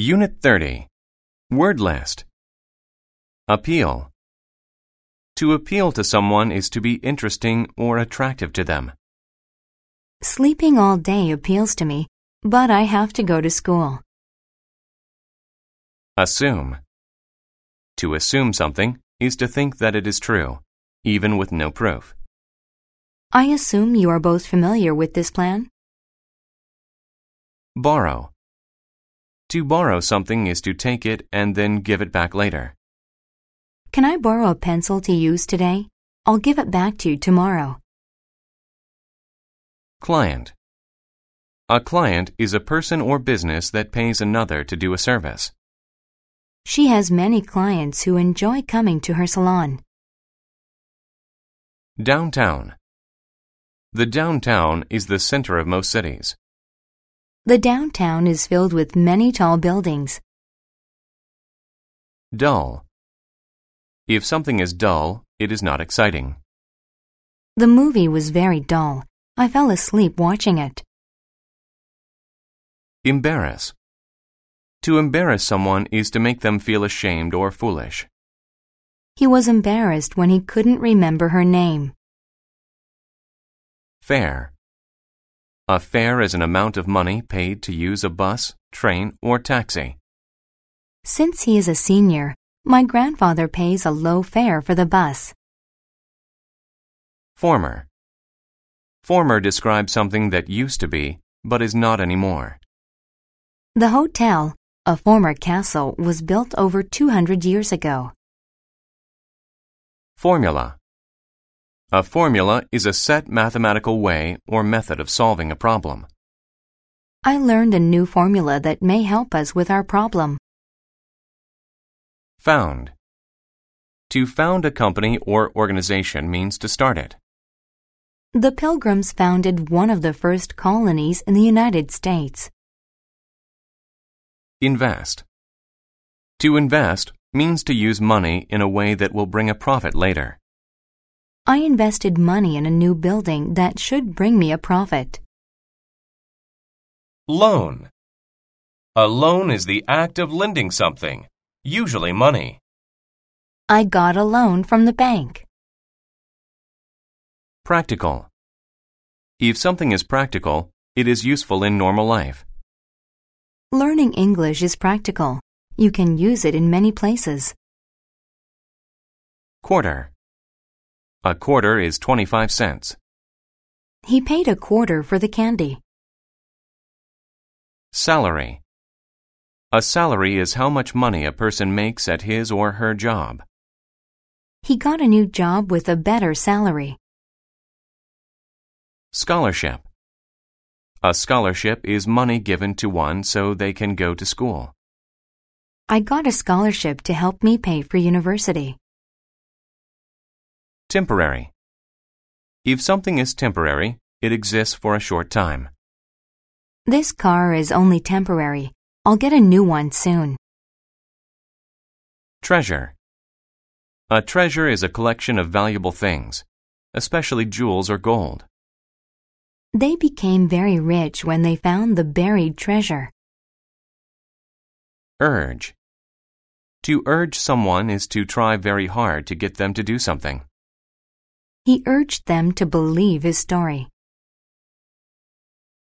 Unit 30. Word list. Appeal. To appeal to someone is to be interesting or attractive to them. Sleeping all day appeals to me, but I have to go to school. Assume. To assume something is to think that it is true, even with no proof. I assume you are both familiar with this plan? Borrow. To borrow something is to take it and then give it back later. Can I borrow a pencil to use today? I'll give it back to you tomorrow. Client. A client is a person or business that pays another to do a service. She has many clients who enjoy coming to her salon. Downtown. The downtown is the center of most cities. The downtown is filled with many tall buildings. Dull. If something is dull, it is not exciting. The movie was very dull. I fell asleep watching it. Embarrass. To embarrass someone is to make them feel ashamed or foolish. He was embarrassed when he couldn't remember her name. Fare. A fare is an amount of money paid to use a bus, train, or taxi. Since he is a senior, my grandfather pays a low fare for the bus. Former. Former describes something that used to be, but is not anymore. The hotel, a former castle, was built over 200 years ago. Formula. A formula is a set mathematical way or method of solving a problem. I learned a new formula that may help us with our problem. Found. To found a company or organization means to start it. The Pilgrims founded one of the first colonies in the United States. Invest. To invest means to use money in a way that will bring a profit later. I invested money in a new building that should bring me a profit. Loan. A loan is the act of lending something, usually money. I got a loan from the bank. Practical. If something is practical, it is useful in normal life. Learning English is practical. You can use it in many places. Quarter. A quarter is 25 cents. He paid a quarter for the candy. Salary. A salary is how much money a person makes at his or her job. He got a new job with a better salary. Scholarship. A scholarship is money given to one so they can go to school. I got a scholarship to help me pay for university. Temporary. If something is temporary, it exists for a short time. This car is only temporary. I'll get a new one soon. Treasure. A treasure is a collection of valuable things, especially jewels or gold. They became very rich when they found the buried treasure. Urge. To urge someone is to try very hard to get them to do something. He urged them to believe his story.